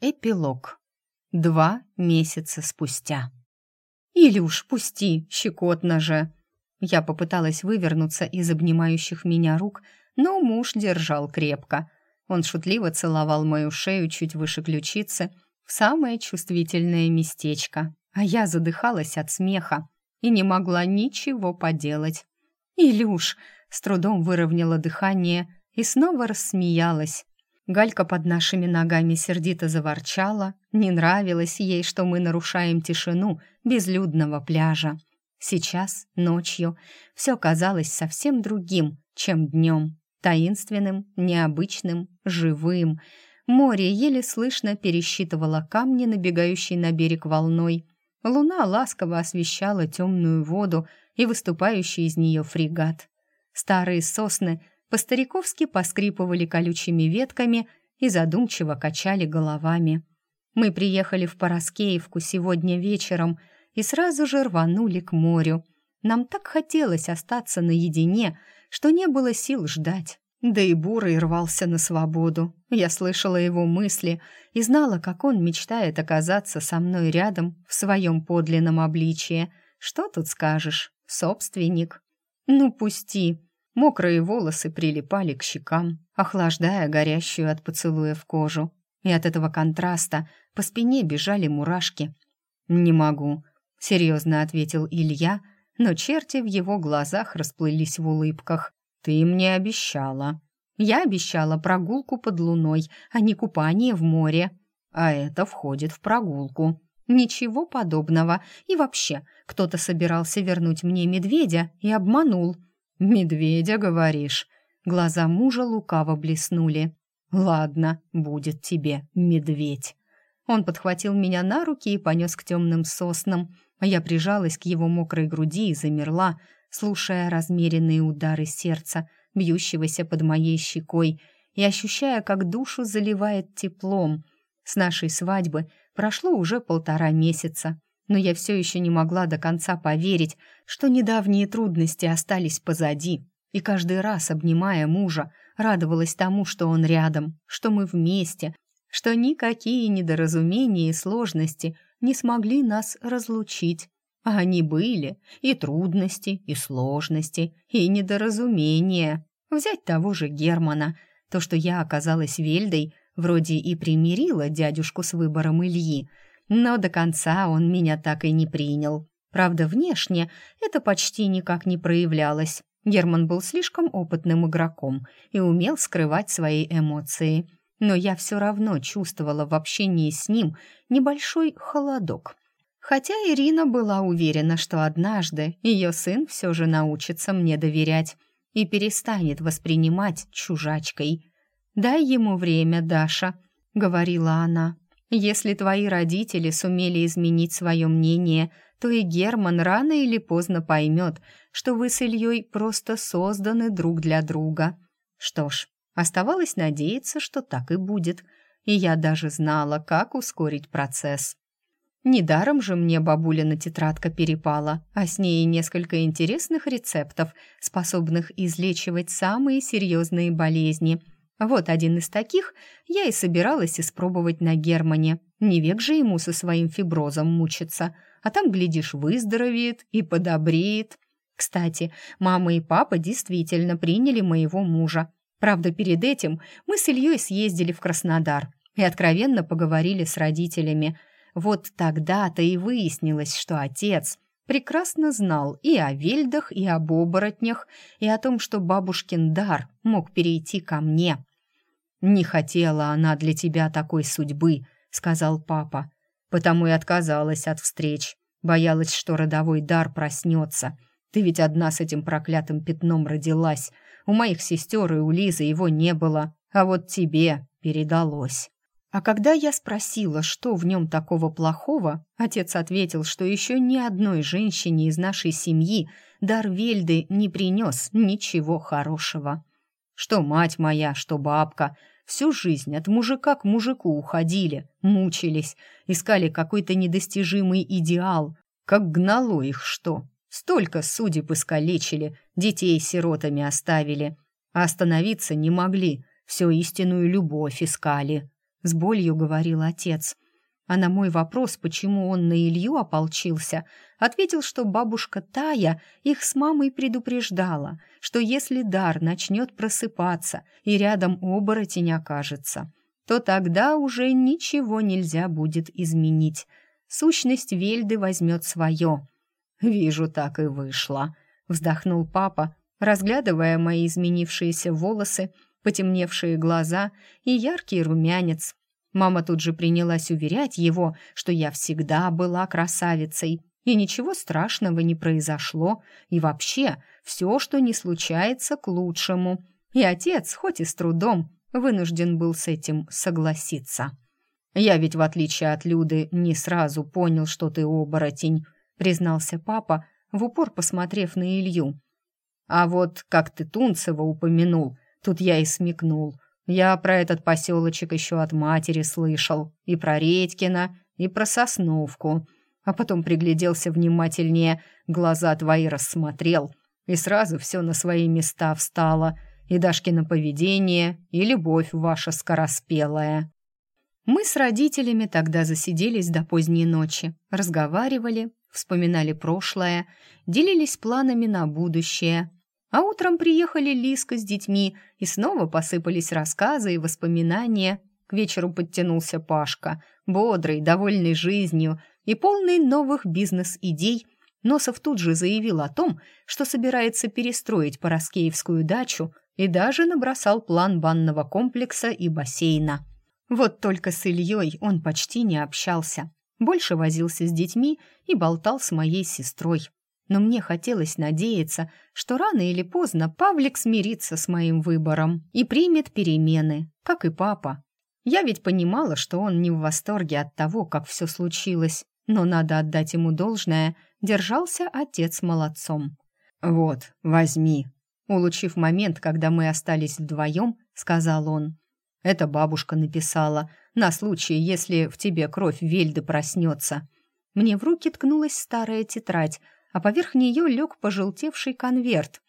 Эпилог. Два месяца спустя. «Или уж пусти, щекотно же!» Я попыталась вывернуться из обнимающих меня рук, но муж держал крепко. Он шутливо целовал мою шею чуть выше ключицы, в самое чувствительное местечко, а я задыхалась от смеха и не могла ничего поделать. «Илюш!» — с трудом выровняла дыхание и снова рассмеялась, Галька под нашими ногами сердито заворчала. Не нравилось ей, что мы нарушаем тишину безлюдного пляжа. Сейчас, ночью, все казалось совсем другим, чем днем. Таинственным, необычным, живым. Море еле слышно пересчитывало камни, набегающие на берег волной. Луна ласково освещала темную воду и выступающий из нее фрегат. Старые сосны — по-стариковски поскрипывали колючими ветками и задумчиво качали головами. Мы приехали в Пороскеевку сегодня вечером и сразу же рванули к морю. Нам так хотелось остаться наедине, что не было сил ждать. Да и Бурый рвался на свободу. Я слышала его мысли и знала, как он мечтает оказаться со мной рядом в своем подлинном обличье. Что тут скажешь, собственник? Ну, пусти. Мокрые волосы прилипали к щекам, охлаждая горящую от поцелуев кожу. И от этого контраста по спине бежали мурашки. «Не могу», — серьезно ответил Илья, но черти в его глазах расплылись в улыбках. «Ты мне обещала». «Я обещала прогулку под луной, а не купание в море». «А это входит в прогулку». «Ничего подобного. И вообще, кто-то собирался вернуть мне медведя и обманул». «Медведя, говоришь?» Глаза мужа лукаво блеснули. «Ладно, будет тебе медведь». Он подхватил меня на руки и понес к темным соснам, я прижалась к его мокрой груди и замерла, слушая размеренные удары сердца, бьющегося под моей щекой, и ощущая, как душу заливает теплом. С нашей свадьбы прошло уже полтора месяца, но я все еще не могла до конца поверить, что недавние трудности остались позади, и каждый раз, обнимая мужа, радовалась тому, что он рядом, что мы вместе, что никакие недоразумения и сложности не смогли нас разлучить. А они были, и трудности, и сложности, и недоразумения. Взять того же Германа. То, что я оказалась Вельдой, вроде и примирила дядюшку с выбором Ильи, но до конца он меня так и не принял. Правда, внешне это почти никак не проявлялось. Герман был слишком опытным игроком и умел скрывать свои эмоции. Но я все равно чувствовала в общении с ним небольшой холодок. Хотя Ирина была уверена, что однажды ее сын все же научится мне доверять и перестанет воспринимать чужачкой. «Дай ему время, Даша», — говорила она. Если твои родители сумели изменить свое мнение, то и Герман рано или поздно поймет, что вы с Ильей просто созданы друг для друга. Что ж, оставалось надеяться, что так и будет, и я даже знала, как ускорить процесс. Недаром же мне бабулина тетрадка перепала, а с ней несколько интересных рецептов, способных излечивать самые серьезные болезни – вот один из таких я и собиралась испробовать на Германе. Не век же ему со своим фиброзом мучиться, а там, глядишь, выздоровеет и подобреет. Кстати, мама и папа действительно приняли моего мужа. Правда, перед этим мы с Ильей съездили в Краснодар и откровенно поговорили с родителями. Вот тогда-то и выяснилось, что отец прекрасно знал и о вельдах, и об оборотнях, и о том, что бабушкин дар мог перейти ко мне. «Не хотела она для тебя такой судьбы», — сказал папа. «Потому и отказалась от встреч. Боялась, что родовой дар проснется. Ты ведь одна с этим проклятым пятном родилась. У моих сестер и у Лизы его не было, а вот тебе передалось». А когда я спросила, что в нем такого плохого, отец ответил, что еще ни одной женщине из нашей семьи дар Вельды не принес ничего хорошего. Что мать моя, что бабка. Всю жизнь от мужика к мужику уходили, мучились, искали какой-то недостижимый идеал. Как гнало их что. Столько судеб искалечили, детей сиротами оставили. А остановиться не могли, все истинную любовь искали. — с болью говорил отец. А на мой вопрос, почему он на Илью ополчился, ответил, что бабушка Тая их с мамой предупреждала, что если дар начнет просыпаться и рядом оборотень окажется, то тогда уже ничего нельзя будет изменить. Сущность Вельды возьмет свое. «Вижу, так и вышло», — вздохнул папа, разглядывая мои изменившиеся волосы, потемневшие глаза и яркий румянец. Мама тут же принялась уверять его, что я всегда была красавицей, и ничего страшного не произошло, и вообще все, что не случается, к лучшему. И отец, хоть и с трудом, вынужден был с этим согласиться. «Я ведь, в отличие от Люды, не сразу понял, что ты оборотень», признался папа, в упор посмотрев на Илью. «А вот как ты Тунцева упомянул, тут я и смекнул. Я про этот поселочек еще от матери слышал, и про Редькина, и про Сосновку. А потом пригляделся внимательнее, глаза твои рассмотрел, и сразу все на свои места встало — и Дашкино поведение, и любовь ваша скороспелая. Мы с родителями тогда засиделись до поздней ночи, разговаривали, вспоминали прошлое, делились планами на будущее. А утром приехали Лиска с детьми, и снова посыпались рассказы и воспоминания. К вечеру подтянулся Пашка, бодрый, довольный жизнью и полный новых бизнес-идей – Носов тут же заявил о том, что собирается перестроить Пороскеевскую дачу и даже набросал план банного комплекса и бассейна. Вот только с Ильей он почти не общался, больше возился с детьми и болтал с моей сестрой. Но мне хотелось надеяться, что рано или поздно Павлик смирится с моим выбором и примет перемены, как и папа. Я ведь понимала, что он не в восторге от того, как все случилось, но надо отдать ему должное, держался отец молодцом. «Вот, возьми», Улучив момент, когда мы остались вдвоем, сказал он. «Это бабушка написала, на случай, если в тебе кровь Вельды проснется». Мне в руки ткнулась старая тетрадь, а поверх нее лег пожелтевший конверт.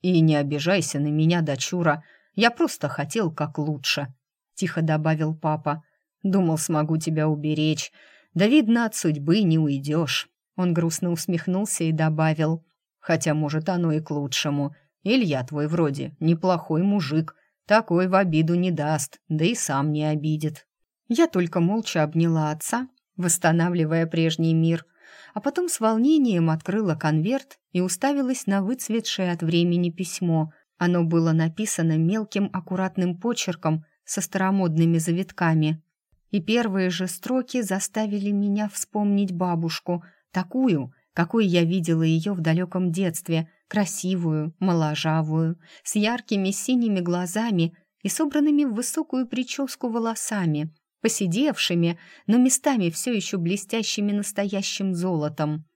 «И не обижайся на меня, дочура, я просто хотел как лучше», — тихо добавил папа. «Думал, смогу тебя уберечь. Да, видно, от судьбы не уйдешь». Он грустно усмехнулся и добавил. «Хотя, может, оно и к лучшему. Илья твой вроде неплохой мужик, такой в обиду не даст, да и сам не обидит. Я только молча обняла отца, восстанавливая прежний мир, а потом с волнением открыла конверт и уставилась на выцветшее от времени письмо. Оно было написано мелким аккуратным почерком со старомодными завитками. И первые же строки заставили меня вспомнить бабушку, такую, какой я видела ее в далеком детстве, красивую, моложавую, с яркими синими глазами и собранными в высокую прическу волосами, посидевшими, но местами все еще блестящими настоящим золотом.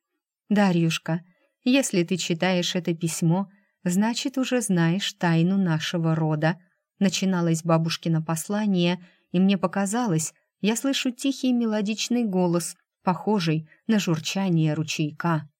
«Дарьюшка, если ты читаешь это письмо, значит, уже знаешь тайну нашего рода», начиналось бабушкино послание, и мне показалось, я слышу тихий мелодичный голос, похожий на журчание ручейка.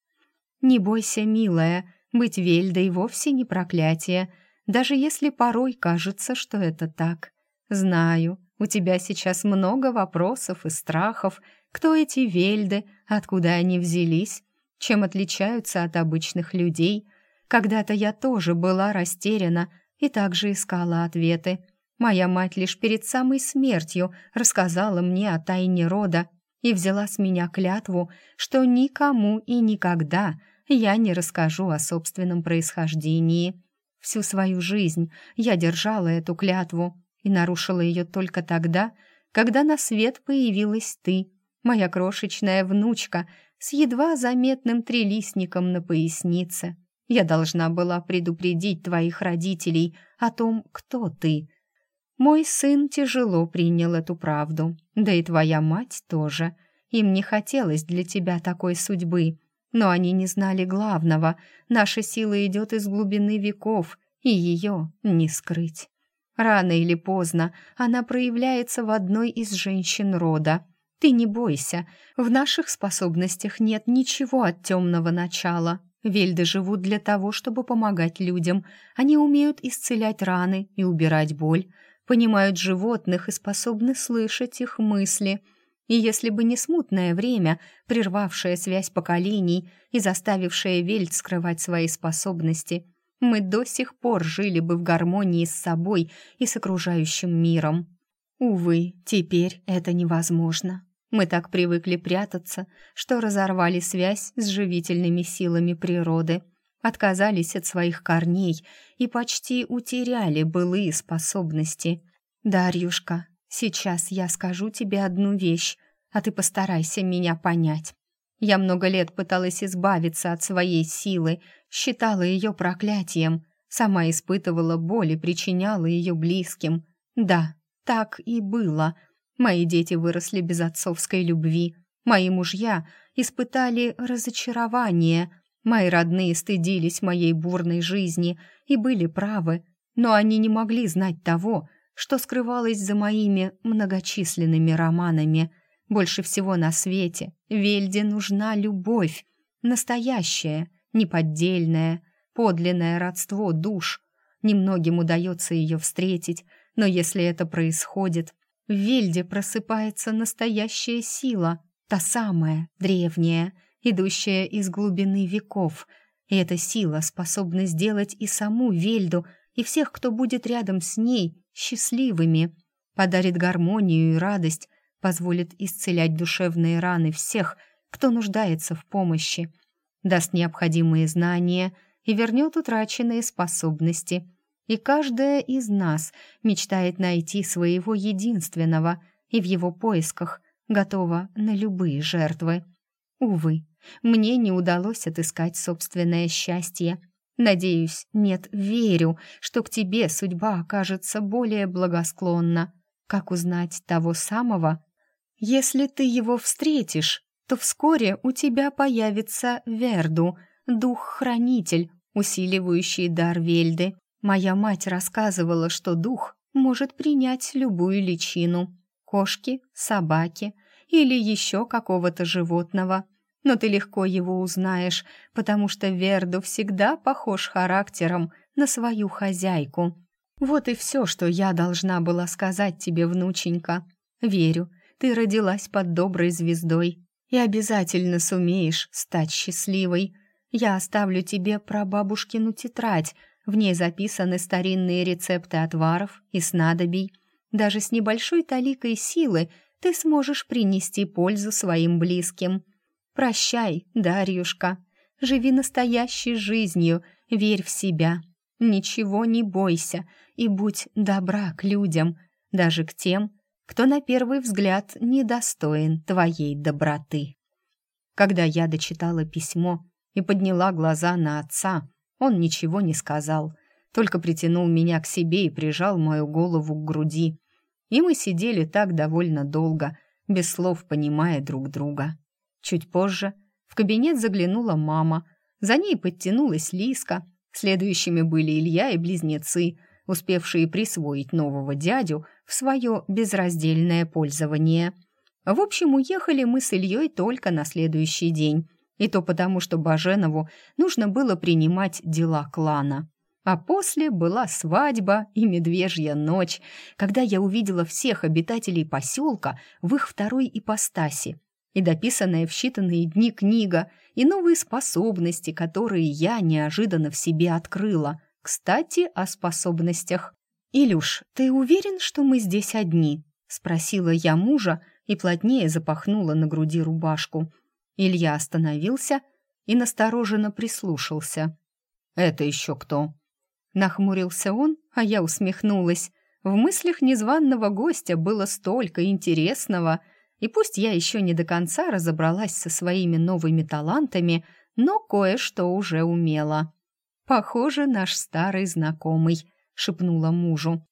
«Не бойся, милая, быть Вельдой вовсе не проклятие, даже если порой кажется, что это так. Знаю, у тебя сейчас много вопросов и страхов. Кто эти Вельды, откуда они взялись, чем отличаются от обычных людей? Когда-то я тоже была растеряна и также искала ответы. Моя мать лишь перед самой смертью рассказала мне о тайне рода и взяла с меня клятву, что никому и никогда я не расскажу о собственном происхождении. Всю свою жизнь я держала эту клятву и нарушила ее только тогда, когда на свет появилась ты, моя крошечная внучка, с едва заметным трелистником на пояснице. Я должна была предупредить твоих родителей о том, кто ты. Мой сын тяжело принял эту правду, да и твоя мать тоже. Им не хотелось для тебя такой судьбы, но они не знали главного. Наша сила идет из глубины веков, и ее не скрыть. Рано или поздно она проявляется в одной из женщин рода. Ты не бойся, в наших способностях нет ничего от темного начала. Вельды живут для того, чтобы помогать людям. Они умеют исцелять раны и убирать боль. понимают животных и способны слышать их мысли. И если бы не смутное время, прервавшее связь поколений и заставившее Вельт скрывать свои способности, мы до сих пор жили бы в гармонии с собой и с окружающим миром. Увы, теперь это невозможно. Мы так привыкли прятаться, что разорвали связь с живительными силами природы, отказались от своих корней и почти утеряли былые способности. «Дарьюшка, сейчас я скажу тебе одну вещь, а ты постарайся меня понять. Я много лет пыталась избавиться от своей силы, считала ее проклятием, сама испытывала боль и причиняла ее близким. Да, так и было. Мои дети выросли без отцовской любви. Мои мужья испытали разочарование. Мои родные стыдились моей бурной жизни и были правы, но они не могли знать того, что скрывалось за моими многочисленными романами. Больше всего на свете Вельде нужна любовь, настоящая, неподдельная, подлинное родство душ. Немногим удается ее встретить, но если это происходит, в Вельде просыпается настоящая сила, та самая, древняя, идущая из глубины веков. И эта сила способна сделать и саму Вельду, и всех, кто будет рядом с ней, счастливыми, подарит гармонию и радость, позволит исцелять душевные раны всех, кто нуждается в помощи, даст необходимые знания и вернет утраченные способности – и каждая из нас мечтает найти своего единственного и в его поисках готова на любые жертвы. Увы, мне не удалось отыскать собственное счастье. Надеюсь, нет, верю, что к тебе судьба окажется более благосклонна. Как узнать того самого? Если ты его встретишь, то вскоре у тебя появится Верду, дух-хранитель, усиливающий дар Вельды. Моя мать рассказывала, что дух может принять любую личину — кошки, собаки или еще какого-то животного. Но ты легко его узнаешь, потому что Верду всегда похож характером на свою хозяйку. Вот и все, что я должна была сказать тебе, внученька. Верю, ты родилась под доброй звездой и обязательно сумеешь стать счастливой. Я оставлю тебе прабабушкину тетрадь, в ней записаны старинные рецепты отваров и снадобий. Даже с небольшой таликой силы ты сможешь принести пользу своим близким. Прощай, Дарьюшка. Живи настоящей жизнью, верь в себя. Ничего не бойся и будь добра к людям, даже к тем, кто на первый взгляд недостоин твоей доброты. Когда я дочитала письмо и подняла глаза на отца, он ничего не сказал, только притянул меня к себе и прижал мою голову к груди. И мы сидели так довольно долго, без слов понимая друг друга. Чуть позже в кабинет заглянула мама. За ней подтянулась Лиска. Следующими были Илья и близнецы, успевшие присвоить нового дядю в свое безраздельное пользование. В общем, уехали мы с Ильей только на следующий день, и то потому, что Баженову нужно было принимать дела клана. А после была свадьба и медвежья ночь, когда я увидела всех обитателей поселка в их второй ипостаси, и дописанная в считанные дни книга, и новые способности, которые я неожиданно в себе открыла. Кстати, о способностях. «Илюш, ты уверен, что мы здесь одни?» — спросила я мужа и плотнее запахнула на груди рубашку — Илья остановился и настороженно прислушался. «Это еще кто?» Нахмурился он, а я усмехнулась. В мыслях незваного гостя было столько интересного, и пусть я еще не до конца разобралась со своими новыми талантами, но кое-что уже умела. «Похоже, наш старый знакомый», — шепнула мужу.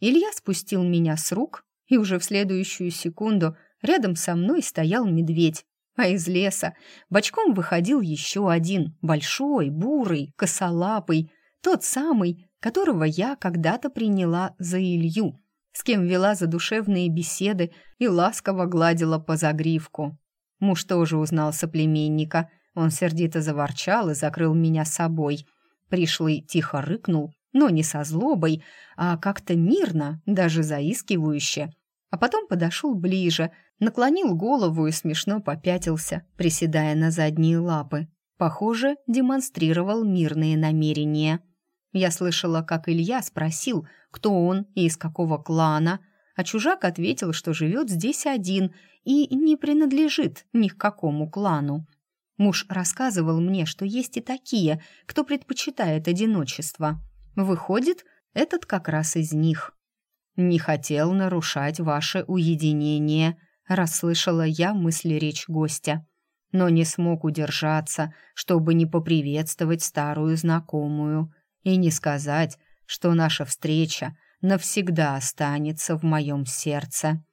Илья спустил меня с рук, и уже в следующую секунду рядом со мной стоял медведь, а из леса бочком выходил еще один, большой, бурый, косолапый, тот самый, которого я когда-то приняла за Илью, с кем вела задушевные беседы и ласково гладила по загривку. Муж тоже узнал соплеменника, он сердито заворчал и закрыл меня собой. Пришлый тихо рыкнул, но не со злобой, а как-то мирно, даже заискивающе. А потом подошел ближе, наклонил голову и смешно попятился, приседая на задние лапы. Похоже, демонстрировал мирные намерения. Я слышала, как Илья спросил, кто он и из какого клана, а чужак ответил, что живет здесь один и не принадлежит ни к какому клану. Муж рассказывал мне, что есть и такие, кто предпочитает одиночество. Выходит, этот как раз из них. «Не хотел нарушать ваше уединение», — расслышала я мысли речь гостя. Но не смог удержаться, чтобы не поприветствовать старую знакомую и не сказать, что наша встреча навсегда останется в моем сердце.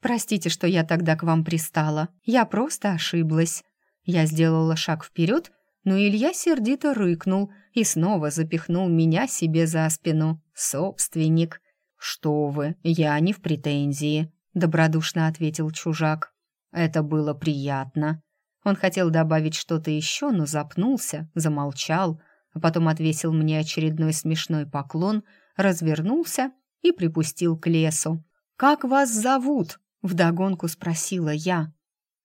«Простите, что я тогда к вам пристала. Я просто ошиблась». Я сделала шаг вперед, но Илья сердито рыкнул и снова запихнул меня себе за спину. «Собственник!» «Что вы, я не в претензии», — добродушно ответил чужак. «Это было приятно». Он хотел добавить что-то еще, но запнулся, замолчал, а потом отвесил мне очередной смешной поклон, развернулся и припустил к лесу. «Как вас зовут?» — вдогонку спросила я.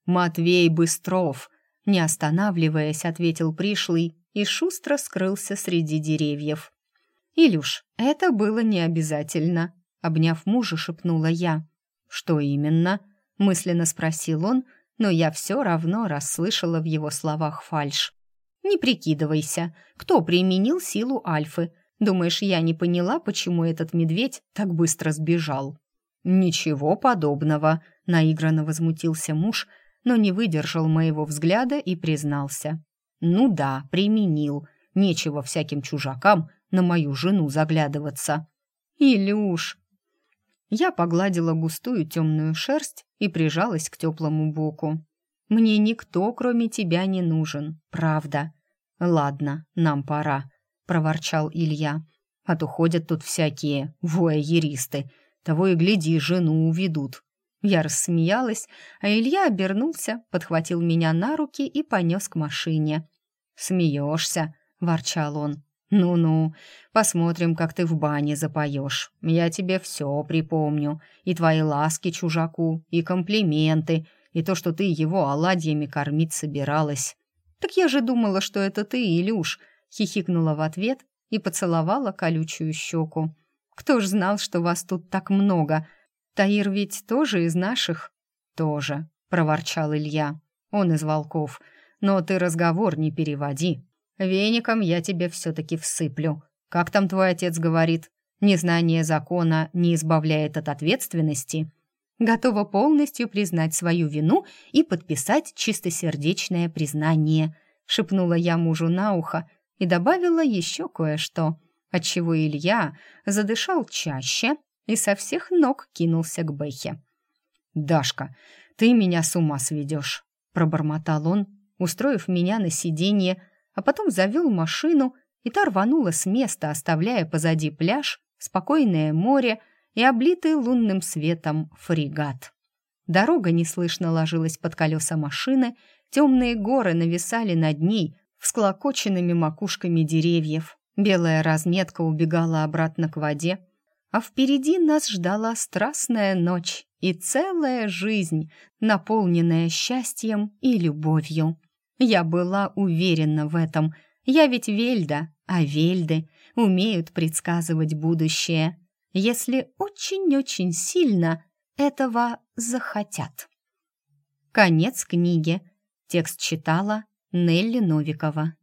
«Матвей Быстров», не останавливаясь, ответил пришлый и шустро скрылся среди деревьев. «Илюш, это было не обязательно», — обняв мужа, шепнула я. «Что именно?» — мысленно спросил он, но я все равно расслышала в его словах фальшь. «Не прикидывайся, кто применил силу Альфы. Думаешь, я не поняла, почему этот медведь так быстро сбежал?» «Ничего подобного», — наигранно возмутился муж, — но не выдержал моего взгляда и признался. «Ну да, применил. Нечего всяким чужакам на мою жену заглядываться». «Илюш!» Я погладила густую темную шерсть и прижалась к теплому боку. «Мне никто, кроме тебя, не нужен, правда». «Ладно, нам пора», — проворчал Илья. «А то ходят тут всякие вояеристы. Того и гляди, жену уведут. Я рассмеялась, а Илья обернулся, подхватил меня на руки и понес к машине. «Смеешься?» — ворчал он. «Ну-ну, посмотрим, как ты в бане запоешь. Я тебе все припомню. И твои ласки чужаку, и комплименты, и то, что ты его оладьями кормить собиралась». «Так я же думала, что это ты, Илюш», — хихикнула в ответ и поцеловала колючую щеку. «Кто ж знал, что вас тут так много?» «Таир ведь тоже из наших?» «Тоже», — проворчал Илья. «Он из волков. Но ты разговор не переводи. Веником я тебе все-таки всыплю. Как там твой отец говорит? Незнание закона не избавляет от ответственности?» готова полностью признать свою вину и подписать чистосердечное признание», — шепнула я мужу на ухо и добавила еще кое-что, отчего Илья задышал чаще и со всех ног кинулся к Бэхе. «Дашка, ты меня с ума сведешь», — пробормотал он, устроив меня на сиденье, а потом завел машину, и та рванула с места, оставляя позади пляж, спокойное море и облитый лунным светом фрегат. Дорога неслышно ложилась под колеса машины, темные горы нависали над ней всклокоченными макушками деревьев. Белая разметка убегала обратно к воде, а впереди нас ждала страстная ночь и целая жизнь, наполненная счастьем и любовью. Я была уверена в этом. Я ведь Вельда, а Вельды умеют предсказывать будущее, если очень-очень сильно этого захотят. Конец книги. Текст читала Нелли Новикова.